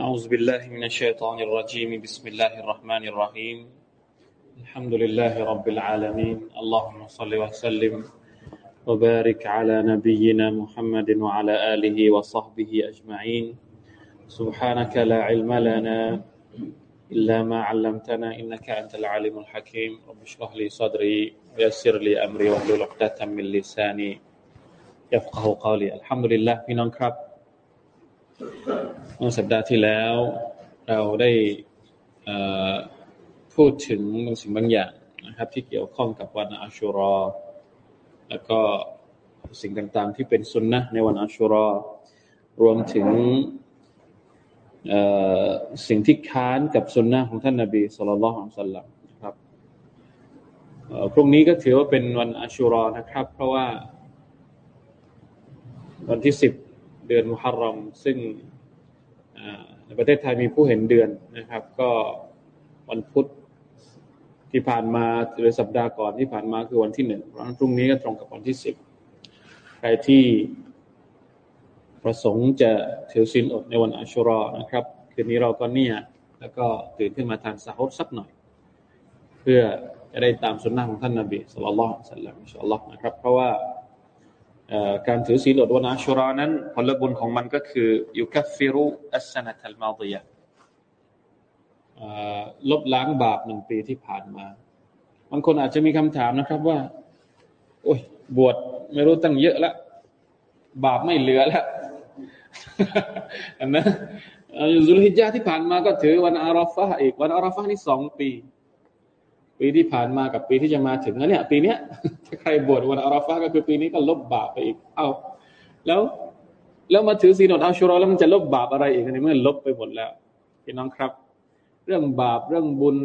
أعوذ بالله من الشيطان الرجيم. بسم الله الرحمن الرحيم. الحمد لله رب العالمين. اللهم صل وسلم وبارك على نبينا محمد وعلى آله وصحبه أجمعين. سبحانك لا علم لنا إلا ما علمتنا إنك أنت العليم الحكيم. رب اشرح لي صدري ويسر لي أمري واحلل عقدة من لساني يفقه قولي. الحمد لله. في نون كرب เมื่อสัปดาห์ที่แล้วเราได้พูดถึงบางสิ่งบางอย่างนะครับ ที่เกี่ยวข้องกับวันอัชุรอ แล้วก็สิ่งต่างๆ ที่เป็นสุนนะในวันอัชุรอ รวมถึงสิ่งที่ค้านกับสุนนะของท่านนาบีสุลต่านละฮ์สัลลัมนะครับพรุ่งนี้ก็ถือว่าเป็นวันอัชุรอนะครับ เพราะว่าวันที่สิบ เดือนมุฮัรรอม ซึ่งในประเทศไทยมีผู้เห็นเดือนนะครับ ก็วันพุธที่ผ่านมาหรือสัปดาห์ก่อนที่ผ่านมาคือวันที่หนึ่งวันพรุ่งนี้ก็ตรงกับวันที่สิบใครที่ประสงค์จะถือศีลอดในวันอัชุรอนะครับ คืนนี้เราก็เนี่ยแล้วก็ตื่นขึ้นมาทานสาฮุดสักหน่อย เพื่อจะได้ตามสุนนะของท่านนาบีสุลต่านสัลลัมอินชาอัลลอฮ์นะครับ เพราะว่า การถือศีลอดวันอัชุรานั้นผลบุญของมันก็คือยุคัฟฟิรุอัสนะตัลมาดียะลบล้างบาปหนึ่งปีที่ผ่านมาบางคนอาจจะมีคำถามนะครับว่า โอ้ย บวชไม่รู้ตั้งเยอะแล้วบาปไม่เหลือแล้วนะซุลฮิจญาที่ผ่านมาก็ถือวันอาราฟะอีก วันอาราฟะนี่สองปี ปีที่ผ่านมากับปีที่จะมาถึงแล้วเนี่ย ปีเนี้ยถ้าใครบวชวันอาราฟะก็คือปีนี้ก็ลบบาปไปอีก เอาแล้วแล้วมาถือศีลอดอัชุรอแล้วมันจะลบบาปอะไรอีกในเมื่อลบไปหมดแล้วพี่น้องครับ เรื่องบาปเรื่องบุญ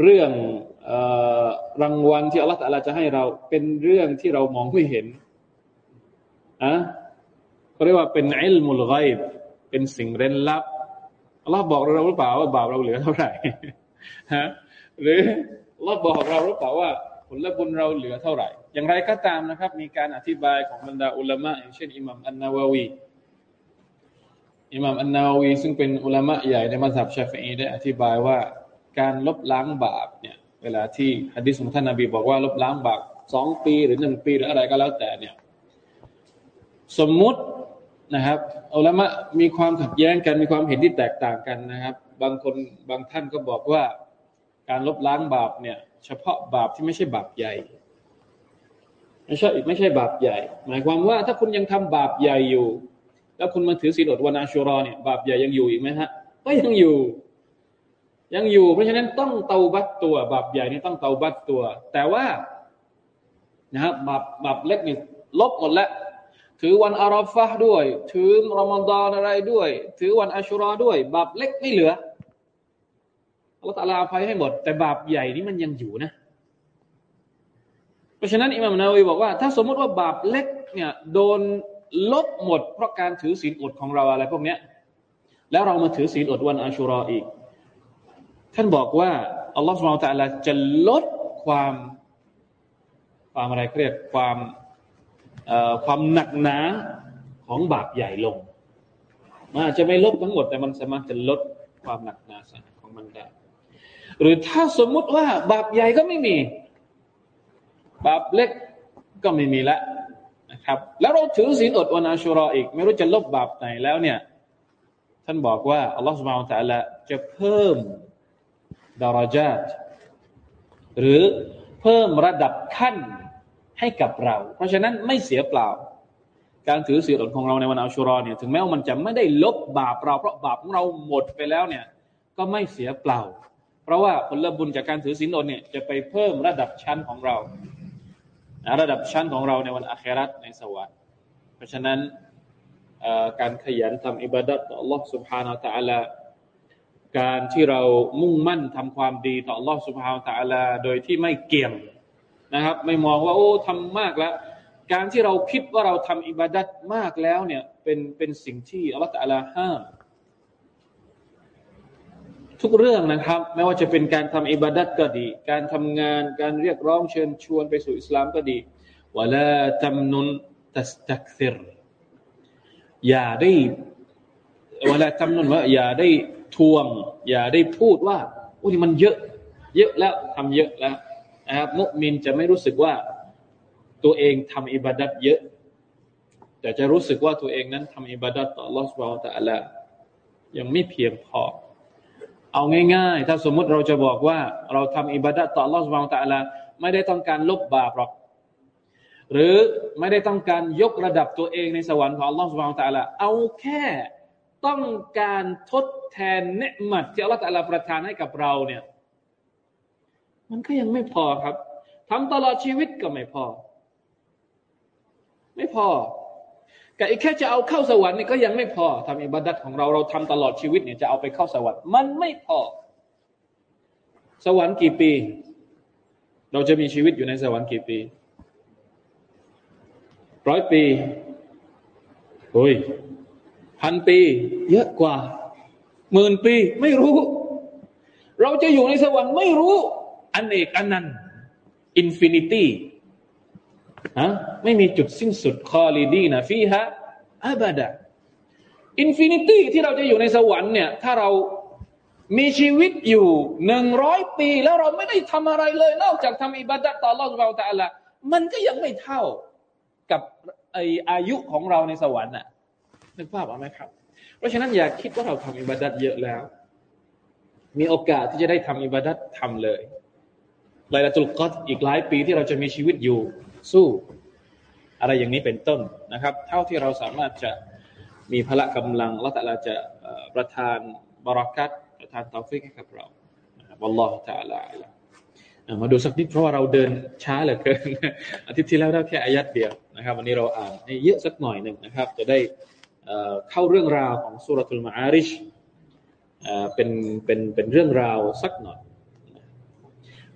เรื่องอรางวัลที่อัลลอฮฺจะให้เราเป็นเรื่องที่เรามองไม่เห็นอะเขาเรียกว่าเป็นอิลมุลไกบเป็นสิ่งเร้นลับอัลลอฮฺบอกเราหรือเปล่าว่าบาปเราเหลือเท่าไหร่ฮะ หรืออัลลอฮฺบอกเราหรือเปล่าว่าผลบุญเราเหลือเท่าไหร่ อย่างไรก็ตามนะครับ มีการอธิบายของบรรดาอุลามะอย่างเช่นอิหมัมอันนาวาวีอิหม่ามอันนาวี ซึ่งเป็นอุลามะใหญ่ในมัสยิดชาฟีได้อธิบายว่าการลบล้างบาปเนี่ย เวลาที่ฮะดิษของท่านนบีบอกว่าลบล้างบาปสองปีหรือหนึ่งปีหรืออะไรก็แล้วแต่เนี่ย สมมุตินะครับอุลามะมีความขัดแย้งกันมีความเห็นที่แตกต่างกันนะครับ บางคนบางท่านก็บอกว่า การลบล้างบาปเนี่ย เฉพาะบาปที่ไม่ใช่บาปใหญ่ ไม่ใช่ไม่ใช่บาปใหญ่ หมายความว่าถ้าคุณยังทำบาปใหญ่อยู่ แล้วคุณมาถือศีลอดวันอาชุรอเนี่ยบาปใหญ่ยังอยู่อีกไหมฮะก็ยังอยู่ ยังอยู่ เพราะฉะนั้นต้องเตาบัตตัว บาปใหญ่นี่ต้องเตาบัตตัว แต่ว่านะครับบาปบาปเล็กนี่ลบหมดแล้วถือวันอาราฟะด้วย ถือรอมฎอนอะไรด้วย ถือวันอาชุรอด้วย บาปเล็กไม่เหลือ อัลลอฮฺตาลาอภัยให้หมด แต่บาปใหญ่นี่มันยังอยู่นะ เพราะฉะนั้นอิมามนาวีบอกว่า ถ้าสมมติว่าบาปเล็กเนี่ยโดนลบหมด เพราะการถือศีลอดของเราอะไรพวกเนี้ยแล้วเรามาถือศีลอดวันอาชุรออีก ท่านบอกว่าอัลลอฮฺสุบไบร์ตะลาจะลดความความอะไรเรียกความความหนักหนาของบาปใหญ่ลงมันอาจจะไม่ลบทั้งหมดแต่มันสามารถจะลดความหนักหนาของมันได้ หรือถ้าสมมุติว่า บาปใหญ่ก็ไม่มี บาปเล็กก็ไม่มีละครับ แล้วเราถือศีลอดวันอาชุรออีก ไม่รู้จะลบบาปไหนแล้วเนี่ย ท่านบอกว่าอัลลอฮฺสุบฮานตะละจะเพิ่มดาราจาตหรือเพิ่มระดับขั้นให้กับเรา เพราะฉะนั้นไม่เสียเปล่า การถือศีลอดของเราในวันอาชุรอเนี่ยถึงแม้ว่ามันจะไม่ได้ลบบาปเราเพราะบาปของเราหมดไปแล้วเนี่ย ก็ไม่เสียเปล่า เพราะว่าผลบุญจากการถือศีลอดเนี่ยจะไปเพิ่มระดับชั้นของเราระดับชั้นของเราในวันอาคราตในสวรรค์เพราะฉะนั้นการขยันทำอิบาดัตต่อ Allah سبحانه และ تعالى การที่เรามุ่งมั่นทำความดีต่อ Allah سبحانه และ تعالى โดยที่ไม่เกี่ยงนะครับ ไม่มองว่าโอ้ทำมากแล้ว การที่เราคิดว่าเราทำอิบาดัตมากแล้วเนี่ยเป็นเป็นสิ่งที่ Allah ตะลาห้าม ทุกเรื่องนะครับ ไม่ว่าจะเป็นการทำอิบาดัตก็ดี การทำงานการเรียกร้องเชิญชวนไปสู่อิสลามก็ดีวลาตัมนุนตัสตักซิรอย่าได้เวลาจำนวนว่า อย่าได้ทวง อย่าได้พูดว่าโอ้ยมันเยอะ เยอะแล้วทำเยอะแล้วนะครับมุมินจะไม่รู้สึกว่าตัวเองทำอิบาดัตเยอะ แต่จะรู้สึกว่าตัวเองนั้นทำอิบาดัตต่อลอสบาลแต่ละยังไม่เพียงพอ เอาง่ายๆ ถ้าสมมุติเราจะบอกว่า เราทำอิบาดัตต่อลอสบาลแต่ละไม่ได้ต้องการลบบาปหรอก หรือไม่ได้ต้องการยกระดับตัวเองในสวรรค์ของอัลอฮฺสุบานตะละเอาแค่ต้องการทดแทนเนืหมัดที่อัลลอฮฺตะลาประทานให้กับเราเนี่ย มันก็ยังไม่พอครับทำตลอดชีวิตก็ไม่พอ ไม่พอ กับอีกแค่จะเอาเข้าสวรรค์นี่ก็ยังไม่พอทำอิบัดัตของเราเราทำตลอดชีวิตเนี่ยจะเอาไปเข้าสวรรค์มันไม่พอ สวรรค์กี่ปี เราจะมีชีวิตอยู่ในสวรรค์กี่ปีร้อยปีโอ้ยพันปี เยอะกว่าหมื่นปีไม่รู้ เราจะอยู่ในสวรรค์ไม่รู้ อเนกอนันต์ infinity ฮะไม่มีจุดสิ้นสุดخالدين فيها أبدا infinity ที่เราจะอยู่ในสวรรค์เนี่ย ถ้าเรามีชีวิตอยู่หนึ่งร้อยปี แล้วเราไม่ได้ทำอะไรเลย นอกจากทำอิบาดะต่อรอดเราแต่ละมันก็ยังไม่เท่ากับไออายุของเราในสวรรค์น่ะนึกภาพออกไหมครับ เพราะฉะนั้นอย่าคิดว่าเราทำอิบาดัตเยอะแล้ว มีโอกาสที่จะได้ทำอิบาดัตทำเลยลายละตุลกอดอีกหลายปีที่เราจะมีชีวิตอยู่ สู้ อะไรอย่างนี้เป็นต้นนะครับ เท่าที่เราสามารถจะมีพละกำลังและแต่ละจะประทานบารักัตประทานตอฟิกให้กับเราวัลลอฮฺ تعالى มาดูสักนิดเพราะว่าเราเดินช้าเหลือเกินอาทิตย์ที่แล้วได้แค่อายัดเดียวนะครับ วันนี้เราอ่านให้เยอะสักหน่อยหนึ่งนะครับ จะได้เข้าเรื่องราวของสุรทูลมาอาริชเป็นเป็นเป็นเรื่องราวสักหน่อย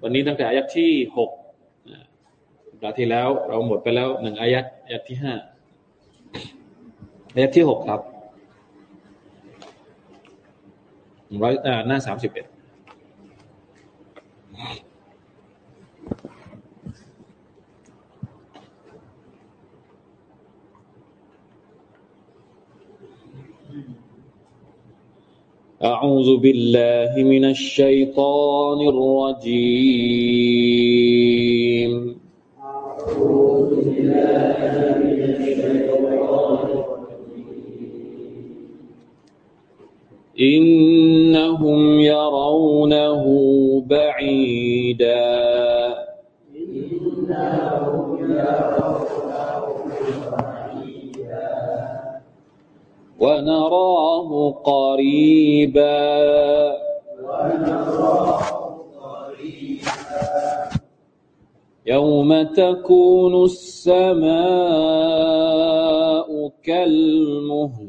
วันนี้ตั้งแต่อายัดที่หกสัป ดาห์ที่แล้ว เราหมดไปแล้วหนึ่งอายัดอายัดที่ห้าอายัดที่หกครับร้อยหน้าสามสิบเอ็ด أعوذ بالله من الشيطان الرجيم إنهم يرونه بعيدا. إنهم يرونه ونراه يوم تكون السماء كالمهل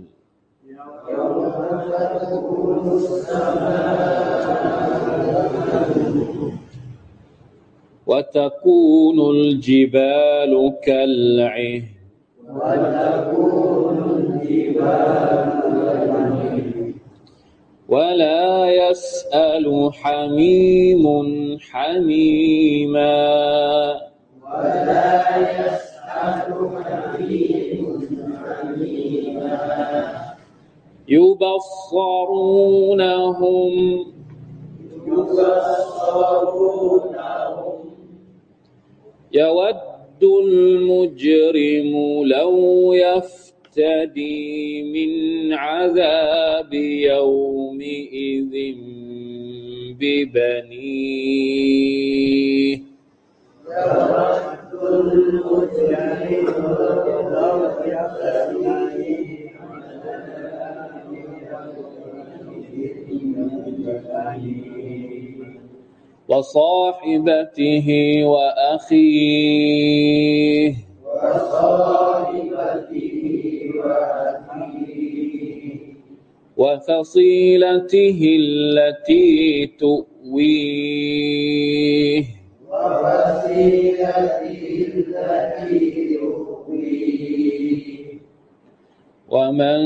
وتكون الجبال كالعهن وتكون ولا يسأل حميم حميما ولا يسأل يبصرونهم يبصرونهم يود المجرم لو يفعل يفتدي من عذاب يومئذ ببنيه. وصاحبته وأخيه. وصاحبته وفصيلته التي تؤويه. وفصيلته التي ومن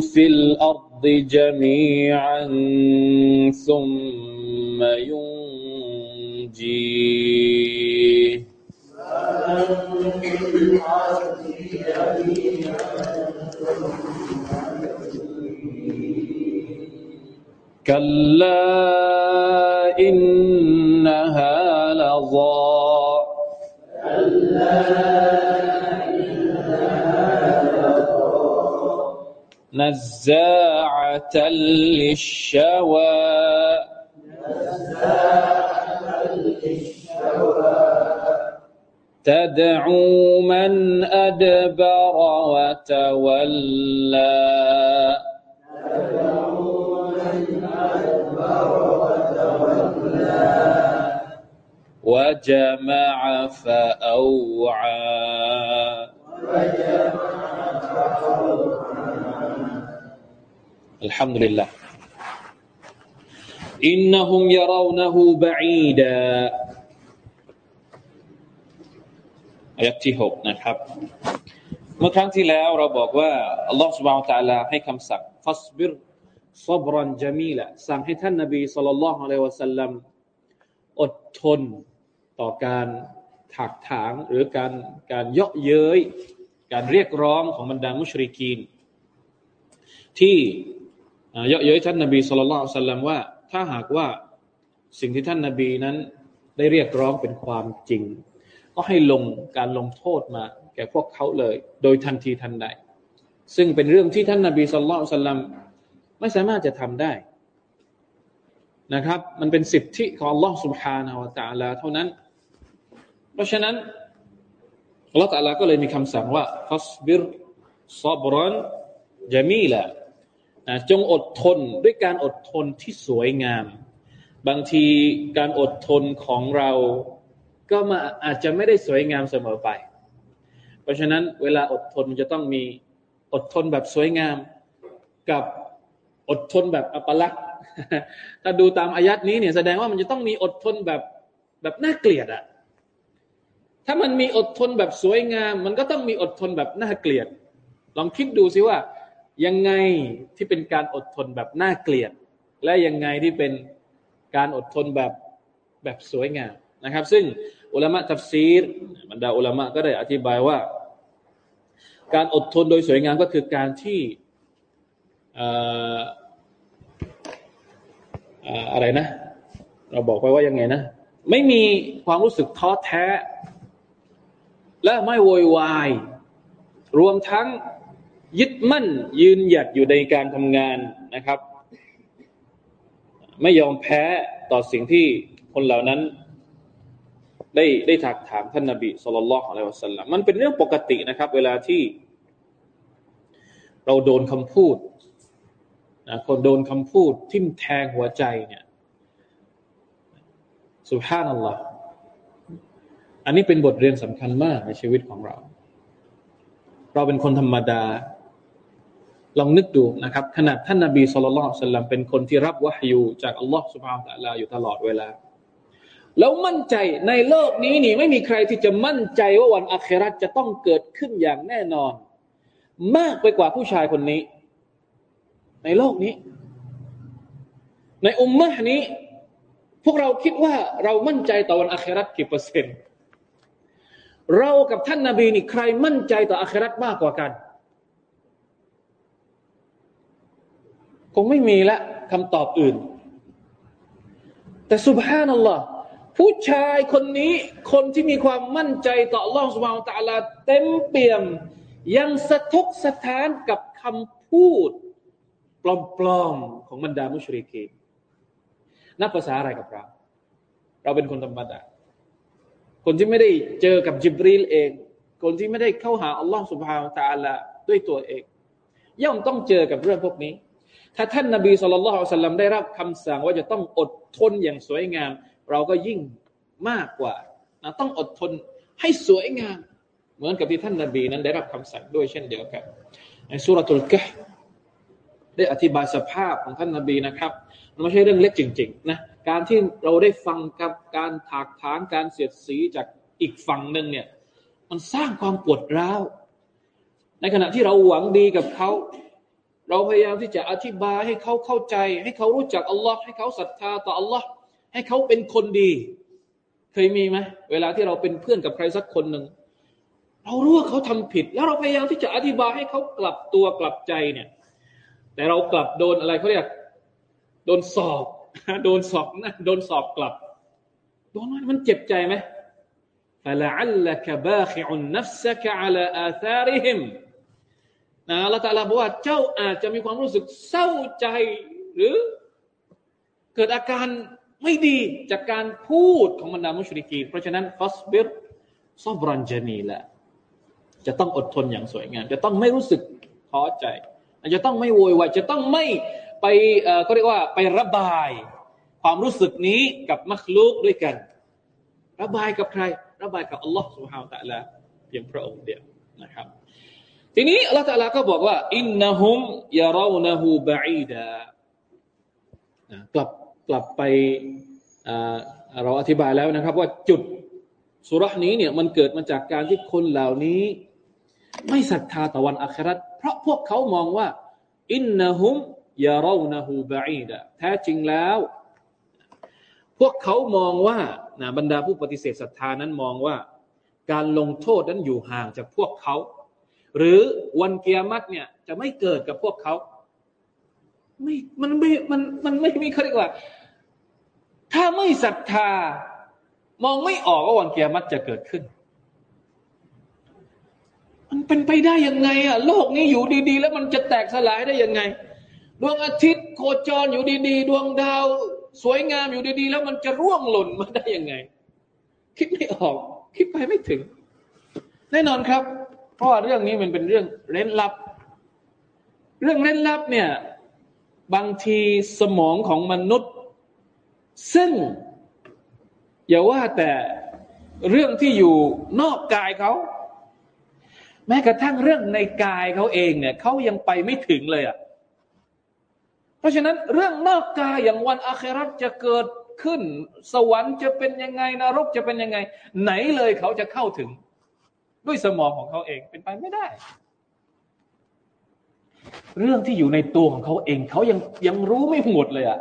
في الأرض جميعا ثم ينجيه. ومن في الأرض كلا إنها لظى. نزاعة للشوى. تدعو من أدبر وتولى. وجمع فأوعى. الحمد لله. إنهم يرونه بعيدا. ายักที่หกนะครับ เมื่อครั้งที่แล้วเราบอกว่าอัลลอฮฺสุบะฮฺตาลาให้คำสั่งฟัสบิรซอบรันจามีละสั่งให้ท่านนาบีสุลต่านละฮ์อะลัยวะสัลลัมอดทนต่อการถักถางหรือการการเยาะเย้ยการเรียกร้องของบรรดามุชริกีน ที่เยาะเย้ยท่านนาบีสุลต่านสัลลัมว่า ถ้าหากว่าสิ่งที่ท่านนาบีนั้นได้เรียกร้องเป็นความจริง ก็ให้ลงการลงโทษมา แก่พวกเขาเลย โดยทันทีทันใด ซึ่งเป็นเรื่องที่ท่านนบีสุลต่านสัลลัมไม่สามารถจะทำได้นะครับ มันเป็นสิทธิของ Allah سبحانه และ تعالى เท่านั้น เพราะฉะนั้น Allah تعالى ก็เลยมีคำสั่งว่าฟัสบิรซับรันจามีละจงอดทนด้วยการอดทนที่สวยงาม บางทีการอดทนของเรา ก็มาอาจจะไม่ได้สวยงามเสมอไป เพราะฉะนั้นเวลาอดทนมันจะต้องมีอดทนแบบสวยงามกับอดทนแบบอัปลักษณ์ถ้าดูตามอายัดนี้เนี่ยแสดงว่ามันจะต้องมีอดทนแบบแบบน่าเกลียดอะถ้ามันมีอดทนแบบสวยงาม มันก็ต้องมีอดทนแบบน่าเกลียด ลองคิดดูสิว่า ยังไงที่เป็นการอดทนแบบน่าเกลียด และยังไงที่เป็นการอดทนแบบแบบสวยงาม นะครับ ซึ่งอุลามะตัฟซีรบรรดาอุลามะก็ได้อธิบายว่า การอดทนโดยสวยงามก็คือการที่อะไรนะ เราบอกไปว่ายังไงนะ ไม่มีความรู้สึกท้อแท้ และไม่โวยวาย รวมทั้งยึดมั่นยืนหยัดอยู่ในการทำงานนะครับ ไม่ยอมแพ้ต่อสิ่งที่คนเหล่านั้น ได้ได้ถักถามท่านนาบีสุลต่านอะลัยวะสัลลัมมันเป็นเรื่องปกตินะครับ เวลาที่ เราโดนคำพูดนะคนโดนคำพูดทิ่มแทงหัวใจเนี่ยสุภาพนัลลอฮ์อันนี้เป็นบทเรียนสำคัญมากในชีวิตของเรา เราเป็นคนธรรมดา ลองนึกดูนะครับ ขนาดท่านนาบีสุลต่านสัลลัมเป็นคนที่รับวะฮยูจากอัลลอฮ์สุบฮานตะลาอยู่ตลอดเวลา แล้วมั่นใจในโลกนี้นี่ไม่มีใครที่จะมั่นใจว่าวันอัคราจะต้องเกิดขึ้นอย่างแน่นอน มากไปกว่าผู้ชายคนนี้ ในโลกนี้ ในอุมมะนี้ พวกเราคิดว่าเรามั่นใจต่อวันอาครากี่เปอร์เซ็นต์เรากับท่านนาบีนี่ใครมั่นใจต่ออาคราตมากกว่ากัน คงไม่มีละคำตอบอื่น แต่สุบฮานัลลอฮ์ ผู้ชายคนนี้คนที่มีความมั่นใจต่ออัลลอฮ์สุบฮานตะลาเต็มเปี่ยม ยังสะทกสะท้านกับคำพูด ปลอมๆของบรรดามุชริกีนับภาษาอะไรกับเรา เราเป็นคนธรรมดาคนที่ไม่ได้เจอกับจิบรีลเอง คนที่ไม่ได้เข้าหาอัลลอฮ์สุบฮาวตาละด้วยตัวเอง ย่อมต้องเจอกับเรื่องพวกนี้ ถ้าท่านนาบีสุลต่านได้รับคำสั่งว่าจะต้องอดทนอย่างสวยงาม เราก็ยิ่งมากกว่านะต้องอดทนให้สวยงาม เหมือนกับที่ท่านนาบีนั้นได้รับคำสั่งด้วยเช่นเดียวกัน ในสุรทูลกะได้อธิบายสภาพของท่านนาบีนะครับมันไม่ใช่เรื่องเล็กจริงๆนะการที่เราได้ฟังกับการถากถางการเสียดสีจากอีกฝั่งหนึ่งเนี่ย มันสร้างความปวดร้าว ในขณะที่เราหวังดีกับเขา เราพยายามที่จะอธิบายให้เขาเข้าใจ ให้เขารู้จักอัลลอฮ์ให้เขาศรัทธาต่ออัลลอฮ์ ให้เขาเป็นคนดี เคยมีไหมเวลาที่เราเป็นเพื่อนกับใครสักคนหนึ่งเรารู้ว่าเขาทำผิด แล้วเราพยายามที่จะอธิบายให้เขากลับตัวกลับใจเนี่ยแต่เรากลับโดนอะไรเขาเรียก โดนสอบ โดนสอบนะโดนสอบกลับโดนมันมันเจ็บใจไหม فلعلك باخع نفسك على آثارهم นะละตาลาบอกว่าเจ้าอาจจะมีความรู้สึกเศร้าใจ หรือเกิดอาการ ไม่ดีจากการพูดของบรรดามุชริกีเพราะฉะนั้นฟัสบิรซอบรันจานีแหละจะต้องอดทนอย่างสวยงาม จะต้องไม่รู้สึกท้อใจ จะต้องไม่โวยวายจะต้องไม่ไปเขาเรียกว่าไประบาย ความรู้สึกนี้กับมัคลูกด้วยกัน ระบายกับใคร ระบายกับอัลลอฮ์สุบฮาวตะละเพียงพระองค์เดียวนะครับ ทีนี้อัลลอฮ์ตะลาก็บอกว่าอินนะฮุมยารานะฮูบะอีดากลับ ลับไปเราอธิบายแล้วนะครับ ว่าจุดสุรษนี้เนี่ยมันเกิดมาจากการที่คนเหล่านี้ ไม่ศรัทธาต่อวันอัคราเพราะพวกเขามองว่า อินนะฮุมยารานะฮูบะอีดะแท้จริงแล้ว พวกเขามองว่านะบรรดาผู้ปฏิเสธศรัทธานั้นมองว่า การลงโทษนั้นอยู่ห่างจากพวกเขา หรือวันเกียรติเนี่ยจะไม่เกิดกับพวกเขาไม่มันไม่มันมันไม่มีเขาเรียกว่า ถ้าไม่ศรัทธามองไม่ออกว่าวันเกียรติจะเกิดขึ้น มันเป็นไปได้ยังไงอะโลกนี้อยู่ดี ๆ แล้วมันจะแตกสลายได้ยังไง ดวงอาทิตย์โคจรอยู่ดีๆ ดวงดาว สวยงามอยู่ดี ๆ แล้วมันจะร่วงหล่นมาได้ยังไง คิดไม่ออก คิดไปไม่ถึง แน่นอนครับ เพราะว่าเรื่องนี้มันเป็นเรื่องเร้นลับ เรื่องเร้นลับเนี่ย บางทีสมองของมนุษย์ ซึ่ง อย่าว่าแต่เรื่องที่อยู่นอกกายเขาแม้กระทั่งเรื่องในกายเขาเองเนี่ยเขายังไปไม่ถึงเลยอะ เพราะฉะนั้นเรื่องนอกกายอย่างวันอาคราจะเกิดขึ้น สวรรค์จะเป็นยังไงนรกจะเป็นยังไง ไหนเลยเขาจะเข้าถึง ด้วยสมองของเขาเองเป็นไปไม่ได้ เรื่องที่อยู่ในตัวของเขาเองเขายังยังรู้ไม่หมดเลยอะ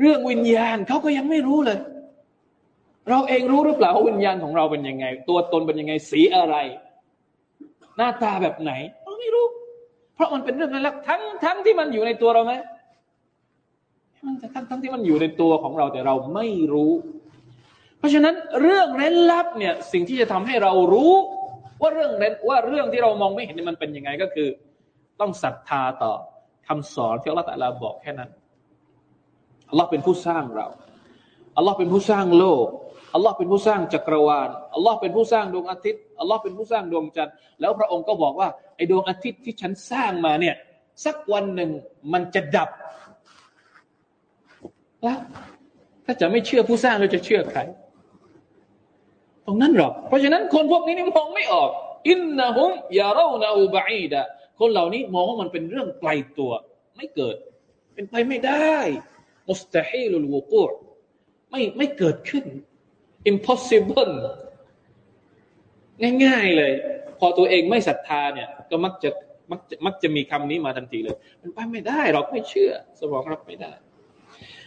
เรื่องวิญญาณเขาก็ยังไม่รู้เลย เราเองรู้หรือเปล่าว่าวิญญาณของเราเป็นยังไง ตัวตนเป็นยังไงสีอะไร หน้าตาแบบไหนเราไม่รู้ เพราะมันเป็นเรื่องนั้นแล้วทั้งทั้งที่มันอยู่ในตัวเราไหมมันทั้งทั้งที่มันอยู่ในตัวของเราแต่เราไม่รู้ เพราะฉะนั้นเรื่องเร้นลับเนี่ยสิ่งที่จะทำให้เรารู้ ว่าเรื่องว่าเรื่องที่เรามองไม่เห็นมันเป็นยังไงก็คือ ต้องศรัทธาต่อคำสอนที่อัลลอฮฺตะลาบอกแค่นั้น อัลลอฮ์เป็นผู้สร้างเราอัลลอฮ์เป็นผู้สร้างโลกอัลลอฮ์เป็นผู้สร้างจักรวาลอัลลอฮ์เป็นผู้สร้างดวงอาทิตย์อัลลอฮ์เป็นผู้สร้างดวงจันทร์แล้วพระองค์ก็บอกว่าไอ้ดวงอาทิตย์ที่ฉันสร้างมาเนี่ย สักวันหนึ่งมันจะดับแล้วถ้าจะไม่เชื่อผู้สร้างเราจะเชื่อใคร ตรงนั้นหรอก เพราะฉะนั้นคนพวกนี้นี่มองไม่ออก อินนะฮุมยาเรานาอูบะอีดะคนเหล่านี้มองว่ามันเป็นเรื่องไกลตัว ไม่เกิด เป็นไปไม่ได้ มุสตาฮิลุลวุกูไม่ไม่เกิดขึ้น impossible ง่ายๆเลย พอตัวเองไม่ศรัทธาเนี่ย ก็มักจะมักจะมักจะมีคำนี้มาทันทีเลย มันไปไม่ได้เราไม่เชื่อ สมองรับไม่ได้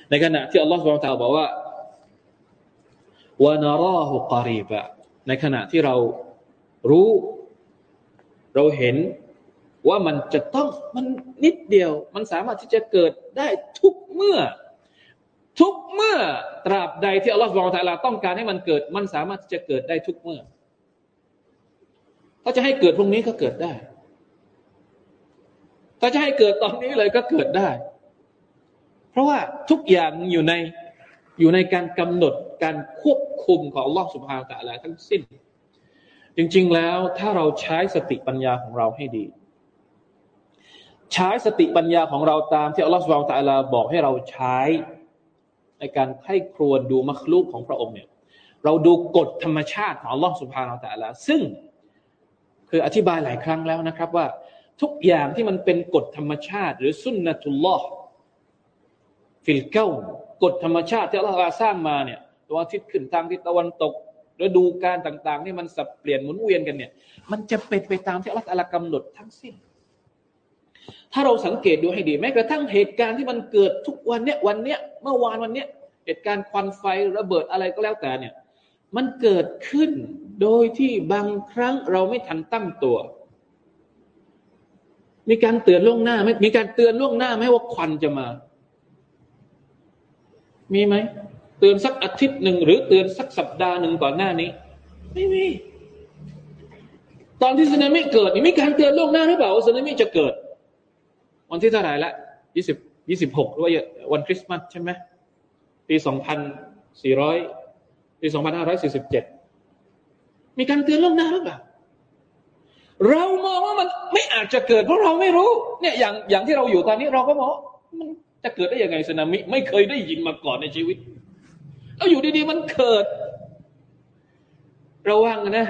ในขณะที่อัลลอฮฺสุบไบร์ตาบอกว่าวานาราหุกรีบะในขณะที่เรารู้ เราเห็นว่ามันจะต้องมันนิดเดียว มันสามารถที่จะเกิดได้ทุกเมื่อ ทุกเมื่อตราบใดที่อัลลอฮฺสุบไบร์ตาลาต้องการให้มันเกิด มันสามารถจะเกิดได้ทุกเมื่อ ถ้าจะให้เกิดพรุ่งนี้ก็เกิดได้ ถ้าจะให้เกิดตอนนี้เลยก็เกิดได้ เพราะว่าทุกอย่างอยู่ในอยู่ในการกำหนดการควบคุมของอัลลอฮฺสุบฮาวตะลาทั้งสิ้น จริง ๆ แล้วถ้าเราใช้สติปัญญาของเราให้ดี ใช้สติปัญญาของเราตามที่อัลลอฮฺสุบไบร์ตะลาบอกให้เราใช้ ในการให้ครวญดูมัคลุกของพระองค์เนี่ยเราดูกฎธรรมชาติของอัลลอฮฺสุบฮานาแตะลาซึ่งคืออธิบายหลายครั้งแล้วนะครับว่าทุกอย่างที่มันเป็นกฎธรรมชาติ หรือسنة الله في الكون กฎธรรมชาติที่อัลลอฮฺสร้างมาเนี่ยตัวอาทิตย์ขึ้นทางทิศตะวันตกฤดูกาลต่างๆที่มันสับเปลี่ยนหมุนเวียนกันเนี่ย มันจะเป็นไปตามที่อัลลอฮฺกำหนดทั้งสิ้น ถ้าเราสังเกตดูให้ดีแม้กระทั่งเหตุการณ์ที่มันเกิดทุกวันเนี้ยวันเนี้ยเมื่อวานวันเนี้ยเหตุการณ์ควันไฟระเบิดอะไรก็แล้วแต่เนี่ย มันเกิดขึ้นโดยที่บางครั้งเราไม่ทันตั้งตัว มีการเตือนล่วงหน้าไหมมีการเตือนล่วงหน้าไหมว่าควันจะมา มีไหมเตือนสักอาทิตย์หนึ่งหรือเตือนสักสัปดาห์หนึ่งก่อนหน้านี้ ไม่มีตอนที่สึนามิเกิดมีการเตือนล่วงหน้าหรือเปล่าว่าสึนามิจะเกิด วันที่เท่าไหร่ละยี่สิบยี่สิบหกหรือว่าวันคริสต์มาสใช่ไหมปีสองพันสี่ร้อยปีสองพันห้าร้อยสี่สิบเจ็ดมีการเตือนล่วงหน้าหรือเปล่าเรามองว่ามันไม่อาจจะเกิด เพราะเราไม่รู้เนี่ยอย่างอย่างที่เราอยู่ตอนนี้เราก็มองมันจะเกิดได้ยังไงสึนามิไม่เคยได้ยินมาก่อนในชีวิตแล้วอยู่ดีๆมันเกิด ระวังนะ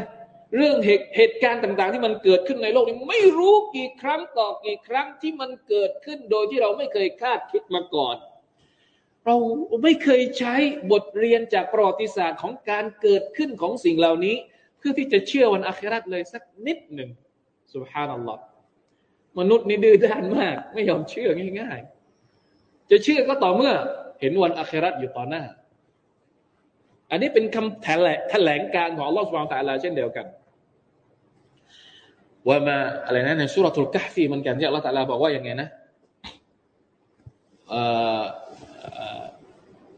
เรื่องเหตุเหตุการณ์ต่างๆ ที่มันเกิดขึ้นในโลกนี้ไม่รู้กี่ครั้งต่อกี่ครั้งที่มันเกิดขึ้นโดยที่เราไม่เคยคาดคิดมาก่อน เราไม่เคยใช้บทเรียนจากประวัติศาสตร์ของการเกิดขึ้นของสิ่งเหล่านี้ เพื่อที่จะเชื่อวันอาคราตเลยสักนิดหนึ่งสุภาพนัลลอฮ์มนุษย์นี่ดื้อด้านมาก ไม่ยอมเชื่อง่ายๆ จะเชื่อก็ต่อเมื่อเห็นวันอาคราตอยู่ต่อหน้า อันนี้เป็นคำแถลงการของลอสุบานตะลาเช่นเดียวกัน ว่ามาอะไรนะในสุรทูลกะฟีมันกันที่อัลลอฮฺตะลาบอกว่าอย่างไงนะเอ่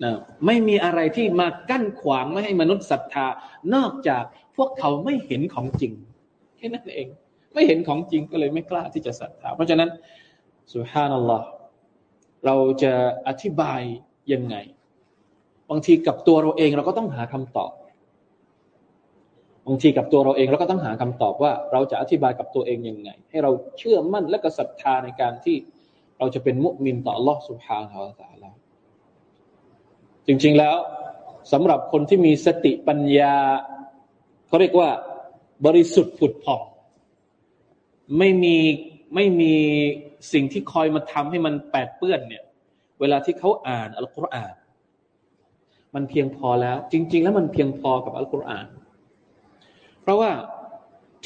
นะไม่มีอะไรที่มากั้นขวางไม่ให้มนุษย์ศรัทธา นอกจากพวกเขาไม่เห็นของจริงแค่นั้นเอง ไม่เห็นของจริงก็เลยไม่กล้าที่จะศรัทธา เพราะฉะนั้นสุฮานัลลอฮ์เราจะอธิบายยังไง บางทีกับตัวเราเองเราก็ต้องหาคำตอบ บางทีกับตัวเราเองเราก็ต้องหาคำตอบว่า เราจะอธิบายกับตัวเองยังไง ให้เราเชื่อมั่นและก็ศรัทธาในการที่เราจะเป็นมุสลิมต่อ Allah سبحانه และ تعالى จริงๆแล้วสำหรับคนที่มีสติปัญญาเขาเรียกว่า บริสุทธิ์ผุดผ่องไม่มีไม่มีสิ่งที่คอยมาทำให้มันแปดเปื้อนเนี่ย เวลาที่เขาอ่านอัลกุรอานมันเพียงพอแล้ว จริง ๆ แล้วมันเพียงพอกับอัลกุรอาน เพ ราะว่า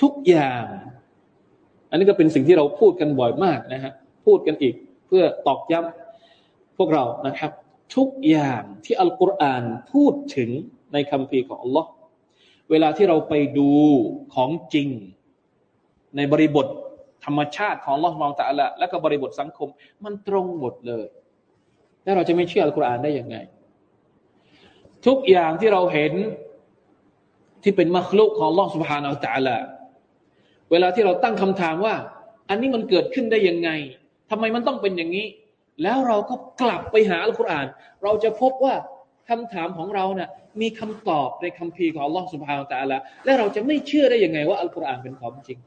ทุกอย่าง อันนี้ก็เป็นสิ่งที่เราพูดกันบ่อยมากนะฮะพูดกันอีกเพื่อตอกย้ำพวกเรานะครับ ทุกอย่างที่อัลกุรอานพูดถึงในคำพีของอัลลอฮ์เวลาที่เราไปดูของจริง ในบริบทธรรมชาติของอัลลอฮ์มองตะละและก็บริบทสังคม มันตรงหมดเลย แล้วเราจะไม่เชื่ออัลกุรอานได้ยังไง ทุกอย่างที่เราเห็น ที่เป็นมรคลุกของลอสุภานาอัลตะละเวลาที่เราตั้งคำถามว่า อันนี้มันเกิดขึ้นได้ยังไงทำไมมันต้องเป็นอย่างนี้ แล้วเราก็กลับไปหาอัลกุรอาน เราจะพบว่าคำถามของเราเนะ่ยมีคำตอบในคัมภีร์ของลอสุภานาอัลตะละและเราจะไม่เชื่อได้ยังไงว่าอัลกุรอานเป็นของจริง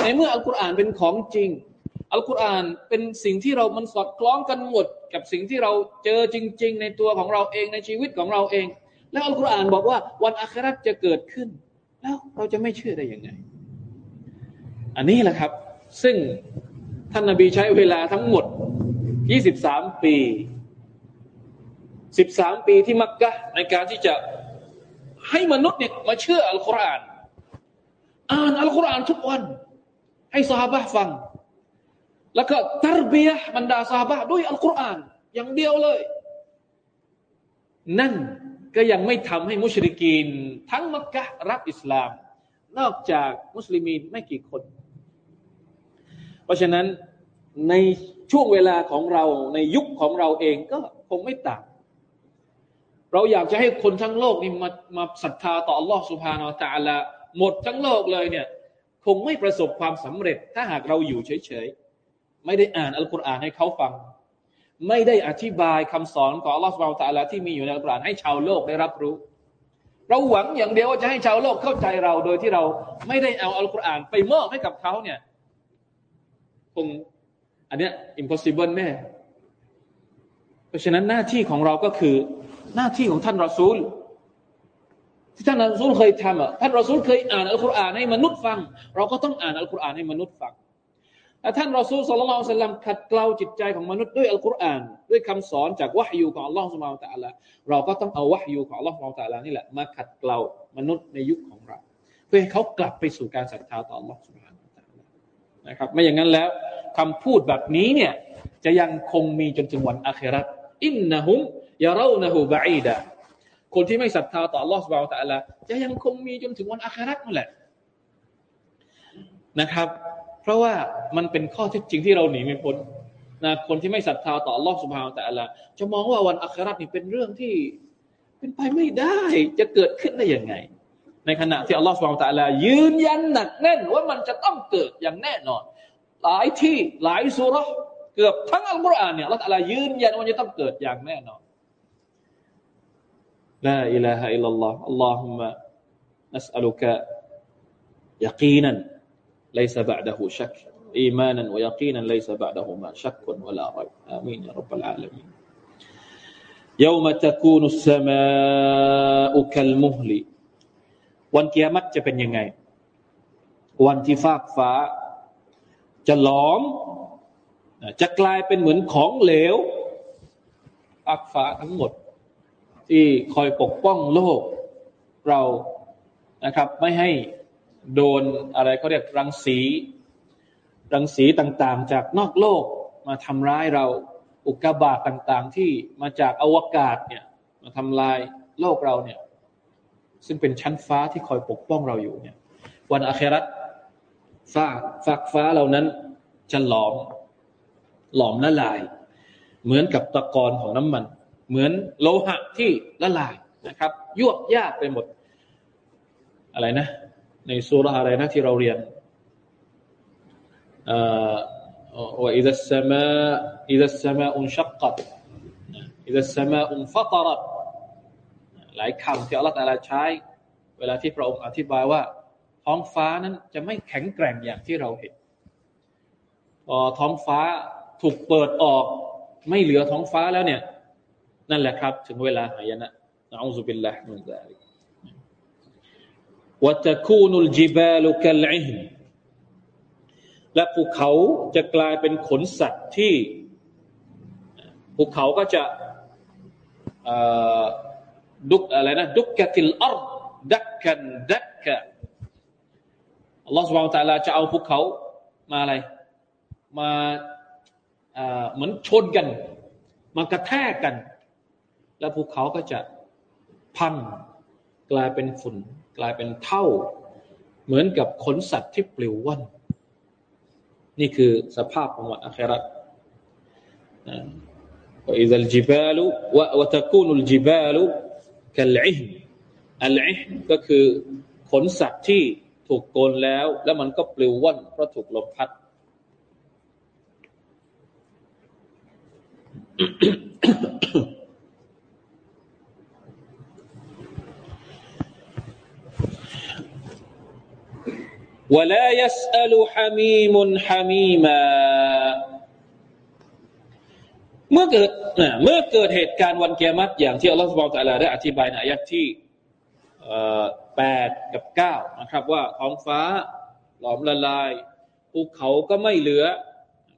ในเมื่ออัลกุรอานเป็นของจริงอัลกุรอานเป็นสิ่งที่เรามันสอดคล้องกันหมด กับสิ่งที่เราเจอจริง ๆ ในตัวของเราเองในชีวิตของเราเอง แล้วอัลกุรอานบอกว่าวันอาคราจะเกิดขึ้น แล้วเราจะไม่เชื่อได้ยังไง อันนี้แหละครับ ซึ่งท่านนาบีใช้เวลาทั้งหมด 23 ปี 13 ปีที่มักกะในการที่จะให้มนุษย์เนี่ยมาเชื่ออัลกุรอาน อ่านอัลกุรอานทุกวัน ให้สหายฟัง แล้วก็ตรเบียบรรดาซาบด้วยอัลกุรอาน อย่างเดียวเลย นั่น ก็ยังไม่ทำให้มุชริกีน ทั้งมักกะรับอิสลาม นอกจากมุสลิมีนไม่กี่คน เพราะฉะนั้นในช่วงเวลาของเราในยุคของเราเองก็คงไม่ต่างเราอยากจะให้คนทั้งโลกนี่มามาศรัทธาต่อ Allah s u b h a n a h u Wa t a a l หมดทั้งโลกเลยเนี่ย คงไม่ประสบความสำเร็จ ถ้าหากเราอยู่เฉยๆ ไม่ได้อ่านอัลกุรอานให้เขาฟัง ไม่ได้อธิบายคำสอนของอัลลอฮฺสุบไบร์ตะลาที่มีอยู่ในอัลกุรอานให้ชาวโลกได้รับรู้ เราหวังอย่างเดียวว่าจะให้ชาวโลกเข้าใจเราโดยที่เราไม่ได้เอาอัลกุรอานไปมอบให้กับเขาเนี่ยคงอันเนี้ย impossible แน่เพราะฉะนั้นหน้าที่ของเราก็คือหน้าที่ของท่านรอซูล ที่ท่านรอซูลเคยทำอะท่านรอซูลเคยอ่านอัลกุรอานให้มนุษย์ฟัง เราก็ต้องอ่านอัลกุรอานให้มนุษย์ฟัง ท่านรอซูลสุลลัลสลัมขัดเกลาจิตใจของมนุษย์ด้วยอัลกุรอานด้วยคำสอนจากวะฮยูของอัลลอฮฺสุบฮานตะอัลาเราก็ต้องเอาวะฮยูของอัลลอฮฺสุบฮานตะอัลานี่แหละมาขัดเกลามนุษย์ในยุคของเรา เพื่อให้เขากลับไปสู่การศรัทธาต่ออัลลอฮฺสุบฮานตะอัลานะครับไม่อย่างนั้นแล้วคำพูดแบบนี้เนี่ยจะยังคงมีจนถึงวันอาคราอินนะฮุมยาเรานะฮูบะอีดะคนที่ไม่ศรัทธาต่ออัลลอฮฺสุบฮานตะอัลาจะยังคงมีจนถึงวันอาครานั่นแหละนะครับ เพราะว่ามันเป็นข้อเท็จจริงที่เราหนีไม่พ้นนะคนที่ไม่ศรัทธาต่อลอกสุภาวแต่ละจะมองว่าวันอัคราตนี่เป็นเรื่องที่เป็นไปไม่ได้จะเกิดขึ้นได้ยังไง ในขณะที่อัลลอฮฺสุภฮานตะลายืนยันหนักแน่นว่ามันจะต้องเกิดอย่างแน่นอน หลายที่หลายสุรเกือบทั้งอัลกุรอานเนี่ยอัลลอฮฺตะลายืนยันว่าจะต้องเกิดอย่างแน่นอนลาอิลาฮะอิลลัลลอฮฺอัลลอฮุมะนัสอัลุกะยะกีนัน ليس بعده شك إيمانا ويقينا ليس بعدهما شك ولا ريب آمين يا رب العالمين يوم تكون السماء كالمهل วันเกียรติจะเป็นยังไง วันที่ฟากฟ้า จะหลอม จะกลายเป็นเหมือนของเหลวฟากฟ้าทั้งหมด ที่คอยปกป้องโลกเรานะครับ ไม่ให้ โดนอะไรเขาเรียกรังสี รังสีต่างๆ จากนอกโลกมาทำร้ายเรา อุกกาบาตต่างๆ ที่มาจากอวกาศเนี่ยมาทำลายโลกเราเนี่ย ซึ่งเป็นชั้นฟ้าที่คอยปกป้องเราอยู่เนี่ย วันอาครัตฟ้าฟากฟ้าเหล่านั้นจะหลอม หลอมละลาย เหมือนกับตะกอนของน้ำมัน เหมือนโลหะที่ละลายนะครับ ยวบยากไปหมด อะไรนะ ในสุรอะไรนะที่เราเรียนว่าอิดัสมาอิดัสมาอุนชักกัดอิดัสมาอุนฟัตรัดหลายคำที่อัลลอฮฺใช้ เวลาที่พระองค์อธิบายว่า ท้องฟ้านั้นจะไม่แข็งแกร่งอย่างที่เราเห็นพอท้องฟ้าถูกเปิดออกไม่เหลือท้องฟ้าแล้วเนี่ย นั่นแหละครับ ถึงเวลาหายนะนลอุบิลละมินซาลิก วะตะคูนุลจิบาลุกัลอิฮและภูเขาจะกลายเป็นขนสัตว์ที่ภูเขาก็จะดุกอะไรนะดุกกะติลอัรดักกันดักกะอัลลอฮฺสุบานตะลาจะเอาภูเขามาอะไร มาเหมือนชนกัน มากระแทกกัน แล้วภูเขาก็จะพังกลายเป็นฝุ่น กลายเป็นเท่า เหมือนกับขนสัตว์ที่ปลิวว่อนนี่คือสภาพของวันอัคราตว่าอิซัลจิบาลุวะวะตะกูนุลจิบาลุกัลอิห์อัลอิห์ก็คือขนสัตว์ที่ถูกโกนแล้ว แล้วมันก็ปลิวว่อนเพราะถูกลมพัด ولا يسأل حميم حميما เมื่อเกิดเมื่อเกิดเหตุการณ์วันเกียรติอย่างที่อัลลอฮฺสุบไบร์ตะลาได้อธิบายในอายะที่แปดกับเก้านะครับ ว่าท้องฟ้าหลอมละลายภูเขาก็ไม่เหลือ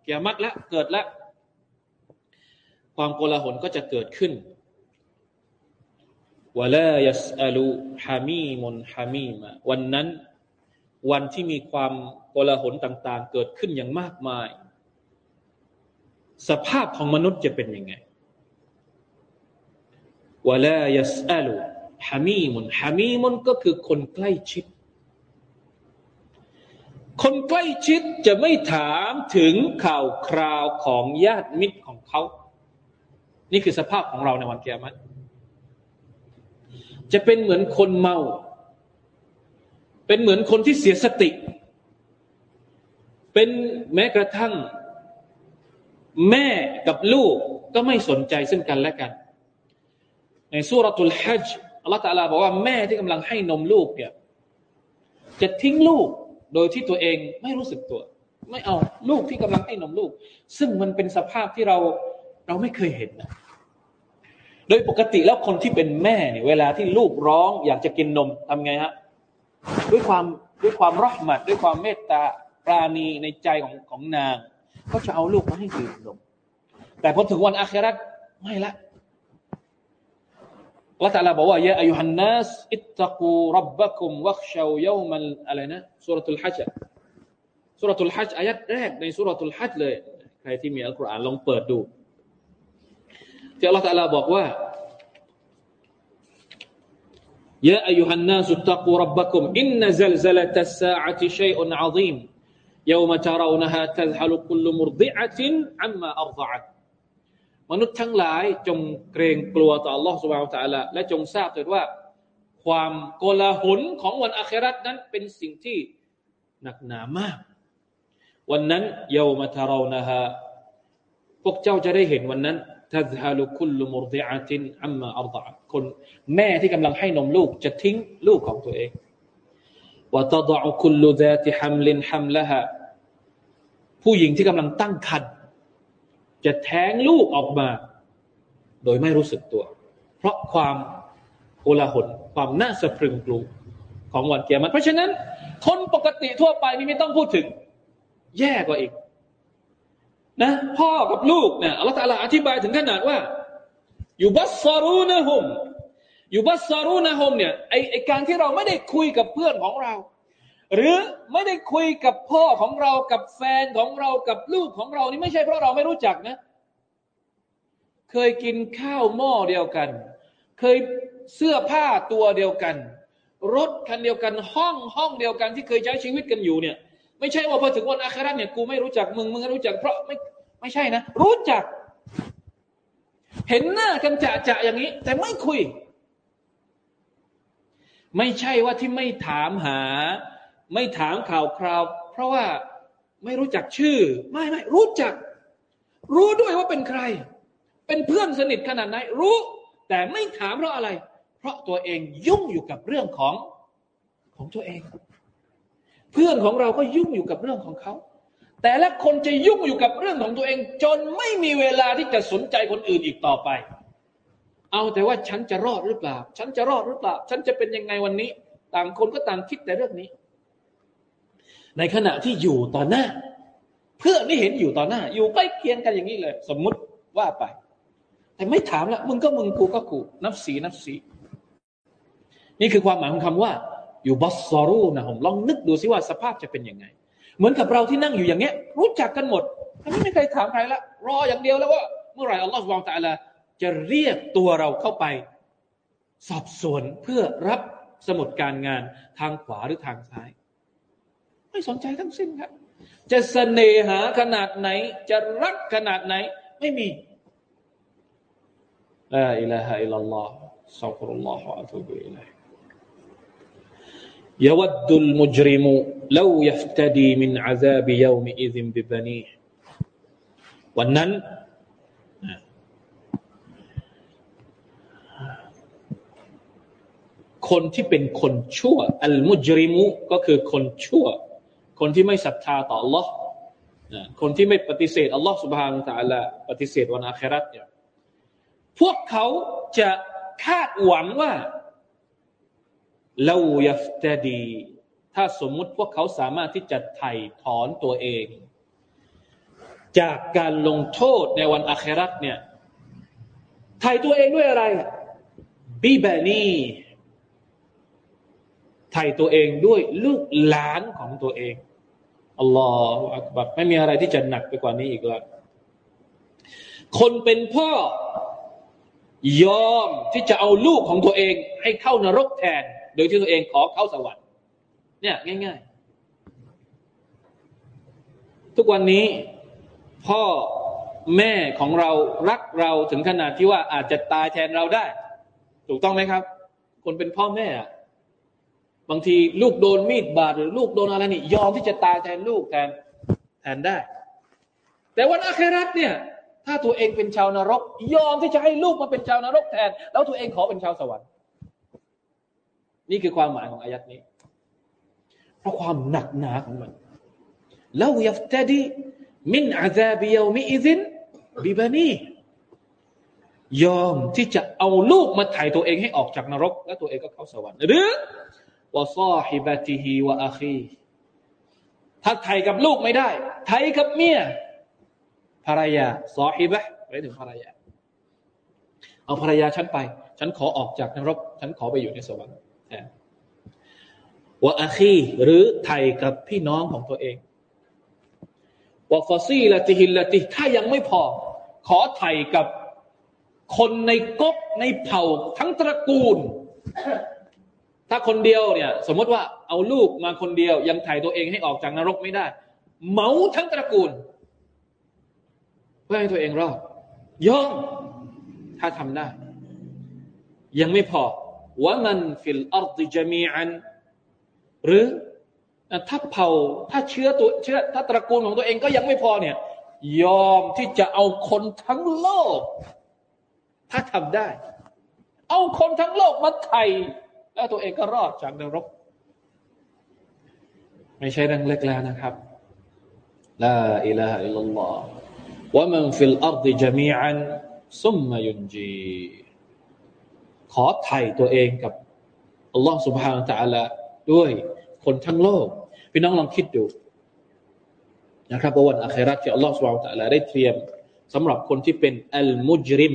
เกียรติแล้วเกิดแล้ว ความโกลาหลก็จะเกิดขึ้นวะลายัสอัลูฮามีมุนฮามีมาวันนั้น วันที่มีความโกลาหลต่าง ๆ เกิดขึ้นอย่างมากมาย สภาพของมนุษย์จะเป็นยังไงวลายัสอัลูฮามีมุนฮามีมุนก็คือคนใกล้ชิด คนใกล้ชิดจะไม่ถามถึงข่าวคราวของญาติมิตรของเขา นี่คือสภาพของเราในวันเกียรติจะเป็นเหมือนคนเมา เป็นเหมือนคนที่เสียสติ เป็นแม้กระทั่ง แม่กับลูกก็ไม่สนใจซึ่งกันและกัน ในสุรทูลฮัจอัลลอฮฺตาลาบอกว่าแม่ที่กำลังให้นมลูกเนี่ยจะทิ้งลูกโดยที่ตัวเองไม่รู้สึกตัว ไม่เอาลูกที่กำลังให้นมลูก ซึ่งมันเป็นสภาพที่เราเราไม่เคยเห็นนะโดยปกติแล้วคนที่เป็นแม่เนี่ยเวลาที่ลูกร้อง อยากจะกินนมทำไงฮะ ด้วยความด้วยความรักมัดด้วยความเมตตาปราณีในใจของของนาง ก็จะเอาลูกมาให้ดื่มนมแต่พอถึงวันอาคราตไม่ละละตาลาบอกว่ายาอายุฮันนัสอิตตะกูรับบะคุมวัคชาวยามันอะไรนะสุรทูลฮัจสุรทูลฮัจอายัดแรกในสุรทูลฮัจเลย ใครที่มีอัลกุรอานลองเปิดดูที่อัลลอฮฺตาลาบอกว่า يا أيها الناس اتقوا ربكم إن زلزلة الساعة شيء عظيم يوم ترونها تذهل كل مرضعة عما أرضعت มนุษย์ทั้งหลายจงเกรงกลัวต่อ Allah سبحانه และ تعالى และจงทราบเถิดว่า ความโกลาหลของวันอาคราตนั้นเป็นสิ่งที่หนักหนามาก วันนั้นเยาวมาทารานะฮะพวกเจ้าจะได้เห็นวันนั้น ทัซฮาลุคุลมุรดิอาตินอัมมาอัลดะคนแม่ที่กำลังให้นมลูกจะทิ้งลูกของตัวเองวะตดะคุลซาติฮัมลินฮัมละฮะผู้หญิงที่กำลังตั้งครรภ์จะแท้งลูกออกมา โดยไม่รู้สึกตัว เพราะความโกลาหลความน่าสะพรึงกลัวของวันเกียรติเพราะฉะนั้น คนปกติทั่วไปนี่ไม่ต้องพูดถึง แย่กว่าอีก นะพ่อกับลูกเนี่ยอัลลอฮฺตาลาอธิบายถึงขนาดว่าอยู่บัสซารูนะฮุมอยู่บัสซารูนะฮุมเนี่ยไอไอการที่เราไม่ได้คุยกับเพื่อนของเรา หรือไม่ได้คุยกับพ่อของเรากับแฟนของเรากับลูกของเรานี่ไม่ใช่เพราะเราไม่รู้จักนะ เคยกินข้าวหม้อเดียวกัน เคยเสื้อผ้าตัวเดียวกัน รถคันเดียวกันห้องห้องเดียวกันที่เคยใช้ชีวิตกันอยู่เนี่ย ไม่ใช่ว่าพอถึงวันอาคราเนี่ยกูไม่รู้จักมึงมึงรู้จักเพราะไม่ ไม่ใช่นะ รู้จัก เห็นหน้ากันจะจะอย่างนี้ แต่ไม่คุย ไม่ใช่ว่าที่ไม่ถามหา ไม่ถามข่าวคราว เพราะว่าไม่รู้จักชื่อ ไม่ไม่รู้จัก รู้ด้วยว่าเป็นใคร เป็นเพื่อนสนิทขนาดไหนรู้ แต่ไม่ถามเพราะอะไร เพราะตัวเองยุ่งอยู่กับเรื่องของของตัวเอง เพื่อนของเราก็ยุ่งอยู่กับเรื่องของเขา แต่ละคนจะยุ่งอยู่กับเรื่องของตัวเอง จนไม่มีเวลาที่จะสนใจคนอื่นอีกต่อไป เอาแต่ว่าฉันจะรอดหรือเปล่า ฉันจะรอดหรือเปล่า ฉันจะเป็นยังไงวันนี้ ต่างคนก็ต่างคิดแต่เรื่องนี้ ในขณะที่อยู่ต่อหน้า เพื่อนไม่เห็นอยู่ต่อหน้า อยู่ใกล้เคียงกันอย่างนี้เลย สมมุติว่าไป แต่ไม่ถามละมึงก็มึงกูก็กูนับสีนับสีนี่คือความหมายของคำว่า อยู่บัสซอรูนะผมลองนึกดูซิว่าสภาพจะเป็นยังไง เหมือนกับเราที่นั่งอยู่อย่างเงี้ย รู้จักกันหมดไม่มีใครถามใครละรออย่างเดียวแล้วว่า เมื่อไหร่อัลลอฮฺวางตาละจะเรียกตัวเราเข้าไป สอบสวนเพื่อรับสมุดการงานทางขวาหรือทางซ้าย ไม่สนใจทั้งสิ้นครับ จะเสน่หาขนาดไหน จะรักขนาดไหน ไม่มีลาอิลาฮะอิลลัลลอฮฺสักรุลลอฮฺอะตุบิอิลัยยะวัดดุลมุจริมู นนั้น คนที่เป็นคนชั่ว อัลมุจริมุก็คือคนชั่ว คนที่ไม่ศรัทธาต่อ Allah คนที่ไม่ปฏิเสธ Allah سبحانه และ تعالى ปฏิเสธวันอาคราตเนี่ยพวกเขาจะคาดหวังว่าเรายัฟตดี ถ้าสมมุติพวกเขาสามารถที่จะไถ่ถอนตัวเอง จากการลงโทษในวันอาคราตเนี่ยไถ่ตัวเองด้วยอะไรบีบานีไถ่ตัวเองด้วยลูกหลานของตัวเองอัลลอฮฺอักบัรไม่มีอะไรที่จะหนักไปกว่านี้อีกแล้วคนเป็นพ่อยอมที่จะเอาลูกของตัวเอง ให้เข้านรกแทน โดยที่ตัวเองขอเข้าสวรรค์ เนี่ยง่าย ๆ ทุกวันนี้พ่อแม่ของเรารักเราถึงขนาดที่ว่าอาจจะตายแทนเราได้ ถูกต้องไหมครับ คนเป็นพ่อแม่บางทีลูกโดนมีดบาดหรือลูกโดนอะไรนี่ ยอมที่จะตายแทนลูกแทนแทนได้ แต่วันอาคราตเนี่ย ถ้าตัวเองเป็นชาวนรก ยอมที่จะให้ลูกมาเป็นชาวนรกแทน แล้วตัวเองขอเป็นชาวสวรรค์ นี่คือความหมายของอายัดนี้ เพราะความหนักหนาของมันلو يفتدي من عذاب يومئذ ببنيه ยอมที่จะเอาลูกมาไถ่ตัวเองให้ออกจากนรก แล้วตัวเองก็เข้าสวรรค์หรือوصاحبته وأخيه ถ้าไถ่กับลูกไม่ได้ ไถ่กับเมียภรรยาصاحبة ไปถึงภรรยา เอาภรรยาฉันไป ฉันขอออกจากนรก ฉันขอไปอยู่ในสวรรค์ วะอาคีหรือไทยกับพี่น้องของตัวเองวะฟาซีละติฮิลละติถ้ายังไม่พอ ขอไทยกับคนในก๊กในเผ่าทั้งตระกูล ถ้าคนเดียวเนี่ย สมมติว่าเอาลูกมาคนเดียว ยังไถ่ตัวเองให้ออกจากนรกไม่ได้เหมาทั้งตระกูล เพื่อให้ตัวเองรอดยอมถ้าทำได้ ยังไม่พอومن في الأرض جميعا หรือถ้าเผ่าถ้าเชื้อตัวเชื้อถ้าตระกูลของตัวเองก็ยังไม่พอเนี่ย ยอมที่จะเอาคนทั้งโลก ถ้าทำได้ เอาคนทั้งโลกมาไถ่แล้วตัวเองก็รอดจากนรก ไม่ใช่เรื่องเล็กแล้วนะครับลาอิลาฮะอิลลัลลอฮ์ว่ามันฟิลอัรดิจมีอันซุมมายุนจีขอไถ่ตัวเองกับอัลลอฮ์ سبحانه และ تعالى ด้วยคนทั้งโลก พี่น้องลองคิดดูนะครับว่าวันอาคราที่อัลลอฮฺสุบฮานตะลาได้เตรียมสำหรับคนที่เป็นอัลมุจริม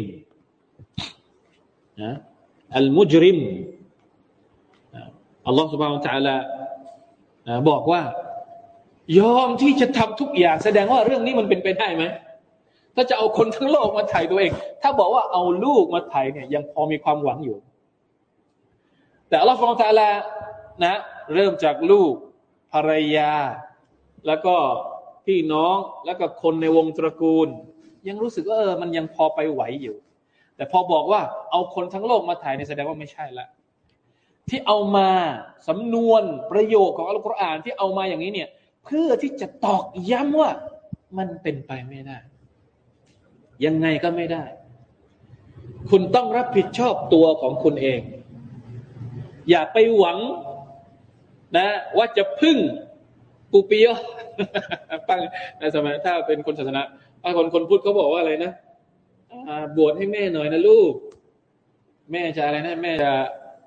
นะอัลมุจริมอัลลอฮฺสุบฮานตะลาบอกว่ายอมที่จะทำทุกอย่าง แสดงว่าเรื่องนี้มันเป็นไปได้ไหมถ้าจะเอาคนทั้งโลกมาไถ่ตัวเอง ถ้าบอกว่าเอาลูกมาไถ่เนี่ยยังพอมีความหวังอยู่ แต่อัลลอฮฺสุบฮานตะลา นะเริ่มจากลูกภรรยา แล้วก็พี่น้องแล้วก็คนในวงตระกูล ยังรู้สึกว่าเออมันยังพอไปไหวอยู่ แต่พอบอกว่าเอาคนทั้งโลกมาถ่ายในแสดงว่าไม่ใช่ละที่เอามาสำนวนประโยคของอัลกุรอานที่เอามาอย่างนี้เนี่ย เพื่อที่จะตอกย้ำว่ามันเป็นไปไม่ได้ ยังไงก็ไม่ได้ คุณต้องรับผิดชอบตัวของคุณเอง อย่าไปหวัง นะว่าจะพึ่งปูปิโยฟังในสมัยถ้าเป็นคนศาสนาคนคนพูดเขาบอกว่าอะไรนะบวชให้แม่หน่อยนะลูก แม่จะอะไรนะ แม่จะ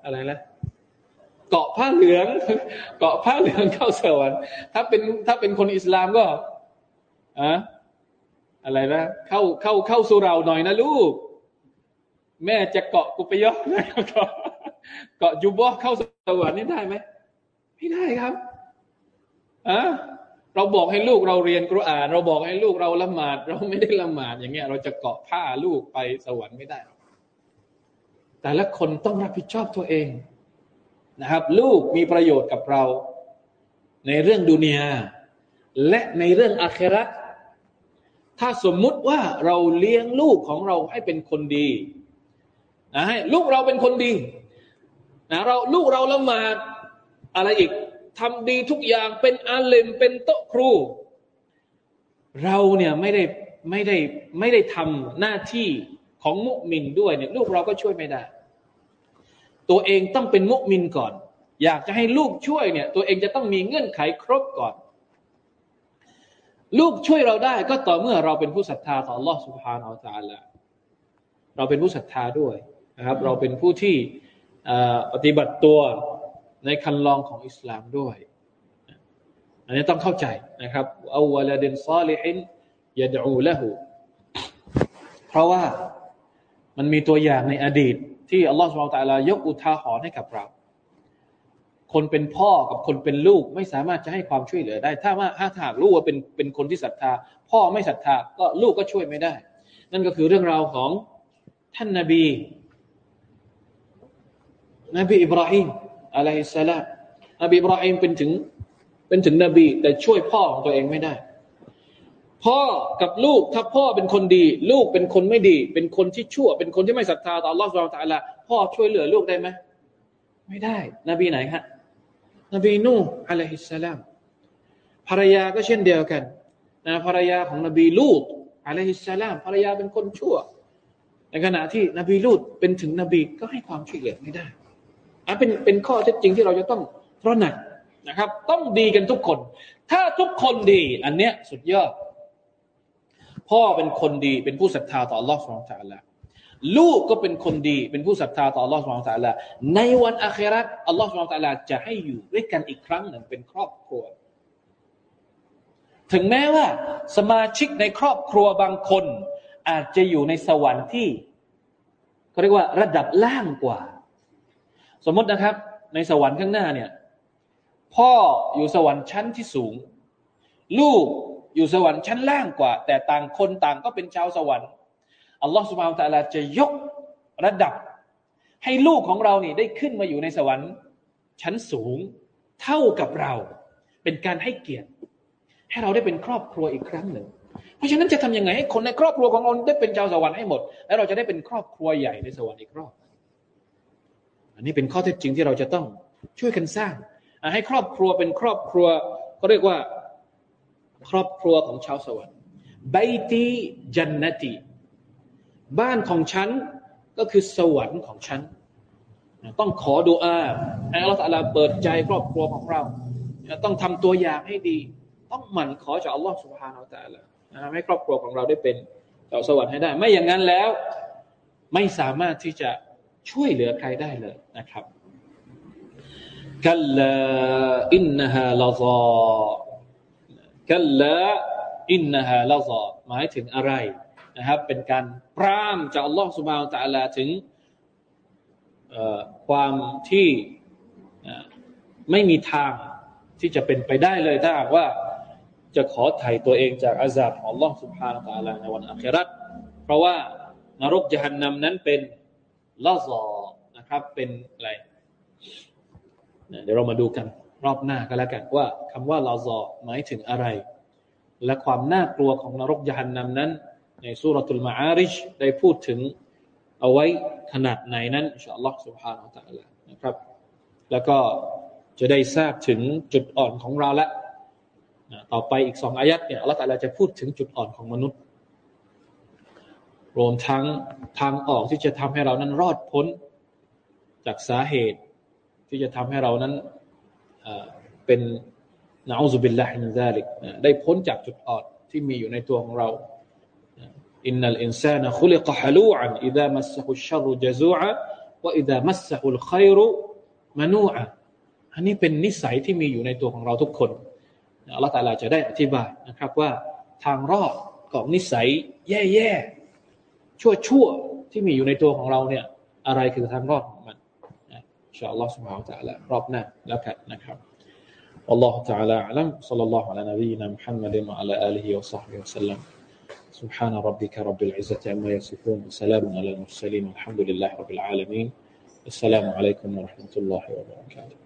อะไรนะเกาะผ้าเหลือง เกาะผ้าเหลืองเข้าสวรรค์ถ้าเป็นถ้าเป็นคนอิสลามก็อะอะไรนะเข้าเข้าเข้าสุราหน่อยนะลูก แม่จะเกาะกุปยอเกาะยูบอเข้าสวรรค์นี่ได้ไหม ไม่ได้ครับอะเราบอกให้ลูกเราเรียนกุรอาน เราบอกให้ลูกเราละหมาด เราไม่ได้ละหมาดอย่างเงี้ย เราจะเกาะผ้าลูกไปสวรรค์ไม่ได้แต่ละคนต้องรับผิดชอบตัวเองนะครับ ลูกมีประโยชน์กับเรา ในเรื่องดุนยาและในเรื่องอาคราถ้าสมมุติว่าเราเลี้ยงลูกของเราให้เป็นคนดีนะให้ลูกเราเป็นคนดีนะเราลูกเราละหมาด อะไรอีกทำดีทุกอย่างเป็นอาเลมเป็นโต๊ะครู เราเนี่ยไม่ได้ไม่ได้ไม่ได้ทำหน้าที่ของมุมินด้วยเนี่ยลูกเราก็ช่วยไม่ได้ ตัวเองต้องเป็นมุมินก่อน อยากจะให้ลูกช่วยเนี่ย ตัวเองจะต้องมีเงื่อนไขครบก่อน ลูกช่วยเราได้ ก็ต่อเมื่อเราเป็นผู้ศรัทธาต่อ Allah سبحانه และ تعالى เราเป็นผู้ศรัทธาด้วยนะครับ เราเป็นผู้ที่ปฏิบัติตัว ในคันลองของอิสลามด้วย อันนี้ต้องเข้าใจนะครับเอาวลาดินซาลิฮินยาดูละหูเพราะว่ามันมีตัวอย่างในอดีต ที่อัลลอฮฺสุบไบร์ตะลายกอุทาหรณ์ให้กับเรา คนเป็นพ่อกับคนเป็นลูกไม่สามารถจะให้ความช่วยเหลือได้ ถ้าว่าถ้าถากลูกว่าเป็นเป็นคนที่ศรัทธา พ่อไม่ศรัทธาก็ลูกก็ช่วยไม่ได้ นั่นก็คือเรื่องราวของท่านนาบี นบีอิบราฮิม อะไรยฮิสสลามนบีอิบราฮิมเป็นถึง เป็นถึงนบี แต่ช่วยพ่อของตัวเองไม่ได้ พ่อกับลูกถ้าพ่อเป็นคนดี ลูกเป็นคนไม่ดี เป็นคนที่ชั่ว เป็นคนที่ไม่ศรัทธาต่อรัลลอฮฺสุบตะลาพ่อช่วยเหลือลูกได้ไหมไม่ได้ นบีไหนฮะนบีนูอะลัยฮิสสลามภรรยาก็เช่นเดียวกันนะภรรยาของนบีลูตอะลัยฮิสสลามภรรยาเป็นคนชั่ว ในขณะที่นบีลูตเป็นถึงนบีก็ให้ความช่วยเหลือไม่ได้ อันเป็นเป็นข้อเท็จจริงที่เราจะต้องตระหนักนะครับ ต้องดีกันทุกคน ถ้าทุกคนดี อันเนี้ยสุดยอด พ่อเป็นคนดีเป็นผู้ศรัทธาต่อ Allah สุบฮานตะละลูกก็เป็นคนดี เป็นผู้ศรัทธาต่อ Allah สุบฮานตะละในวันอาคราต Allah สุบฮานตะละจะให้อยู่ด้วยกันอีกครั้งหนึ่งเป็นครอบครัว ถึงแม้ว่า สมาชิกในครอบครัวบางคน อาจจะอยู่ในสวรรค์ที่เขาเรียกว่าระดับล่างกว่า สมมตินะครับ ในสวรรค์ข้างหน้าเนี่ย พ่ออยู่สวรรค์ชั้นที่สูง ลูกอยู่สวรรค์ชั้นล่างกว่า แต่ต่างคนต่างก็เป็นชาวสวรรค์อัลลอฮฺสุบฮานตะลาจะยกระดับ ให้ลูกของเรานี่ได้ขึ้นมาอยู่ในสวรรค์ ชั้นสูง เท่ากับเรา เป็นการให้เกียรติ ให้เราได้เป็นครอบครัวอีกครั้งหนึ่ง เพราะฉะนั้นจะทำยังไงให้คนในครอบครัวของเราได้เป็นชาวสวรรค์ให้หมด แล้วเราจะได้เป็นครอบครัวใหญ่ในสวรรค์อีกรอบ อันนี้เป็นข้อเท็จจริงที่เราจะต้องช่วยกันสร้าง ให้ครอบครัวเป็นครอบครัวเขาเรียกว่าครอบครัวของชาวสวรรค์ไบตีจันนตีบ้านของฉันก็คือสวรรค์ของฉัน ต้องขอดุอาให้อัลลอฮฺเปิดใจครอบครัวของเรา ต้องทำตัวอย่างให้ดี ต้องหมั่นขอจากอัลลอฮฺสุบฮานาอัลตะลาให้ครอบครัวของเราได้เป็นชาวสวรรค์ให้ได้ ไม่อย่างนั้นแล้วไม่สามารถที่จะ ช่วยเหลือใครได้เลยนะครับกัลลาอินนฮาลาซากัลลาอินนฮาลาซาหมายถึงอะไรนะครับ เป็นการปรามจากอัลลอฮฺสุบานตะลาถึงความที่ไม่มีทางที่จะเป็นไปได้เลยถ้าหากว่าจะขอไถ่ตัวเองจากอาซาบของอัลลอฮฺสุบฮานะตะลาในวันอัคราเพราะว่านรกจหันนำนั้นเป็น ลาซอนะครับ เป็นอะไรเดี๋ยวเรามาดูกันรอบหน้าก็แล้วกันว่าคำว่าลาซอหมายถึงอะไร และความน่ากลัวของนรกยานนำนั้น ในสุรทูลมาอาริชได้พูดถึงเอาไว้ขนาดไหนนั้นอินชาอัลลอฮ์ سبحانه และ تعالى นะครับ แล้วก็จะได้ทราบถึงจุดอ่อนของเราละต่อไปอีกสองอายัดเนี่ยอัลลอฮ์ตะลาจะพูดถึงจุดอ่อนของมนุษย์ รวมทั้งทางออกที่จะทำให้เรานั้นรอดพ้น จากสาเหตุที่จะทำให้เรานั้นเป็น نعوذ بالله من ذلك ได้พ้นจากจุดอ่อนที่มีอยู่ในตัวของเราإن الإنسان خلق هلوعا إذا مسه الشر جزوعا وإذا مسه الخير منوعا อันนี้เป็นนิสัยที่มีอยู่ในตัวของเราทุกคนอัลลอฮฺตาลาจะได้อธิบายนะครับว่าทางรอดของนิสัยแย่ๆ ชั่วๆที่มีอยู่ในตัวของเราเนี่ยอะไรคือทางรอดของมันอินชาอัลลอฮฺ سبحانه และ تعالى รอบหน้าแล้วกันนะครับ والله تعالى أعلم صلى الله على نبينا محمد وعلى آله وصحبه وسلم سبحان ربك رب العزة عما يصفون وسلام على المرسلين والحمد لله رب العالمين السلام عليكم ورحمة الله وبركاته